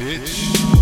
bitch.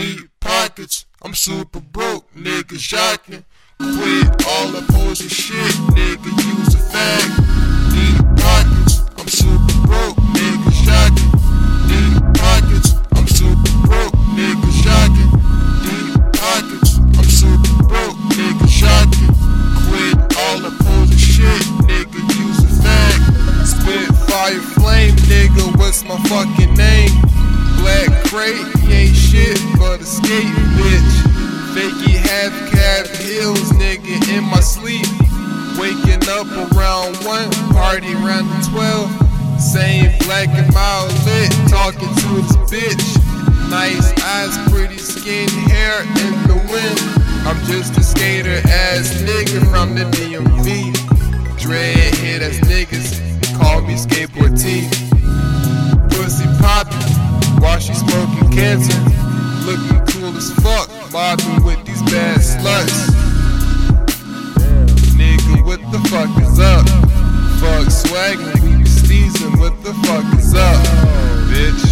Deep pockets, I'm super broke, nigga shocking. Quit all the posing shit, nigga, use a fact. Deep pockets, I'm super broke, nigga shocking. Deep pockets, I'm super broke, nigga shocking. Deep pockets, I'm super broke, nigga shocking. Quit all the posing shit, nigga, use a fact. Spit fire flame, nigga, what's my fucking name? Black Kray, he ain't shit but a skate bitch. Fakie half cab heels, nigga, in my sleep. Waking up around one, party around the 12. Same black and mild lit, talking to this bitch. Nice eyes, pretty skin, hair in the wind. I'm just a skater ass nigga from the DMV. Dreadhead ass niggas call me skateboard teeth. While she smoking cancer. Looking cool as fuck, mobbing with these bad sluts. Nigga, what the fuck is up? Fuck swaggin', we be steezin', what the fuck is up, bitch?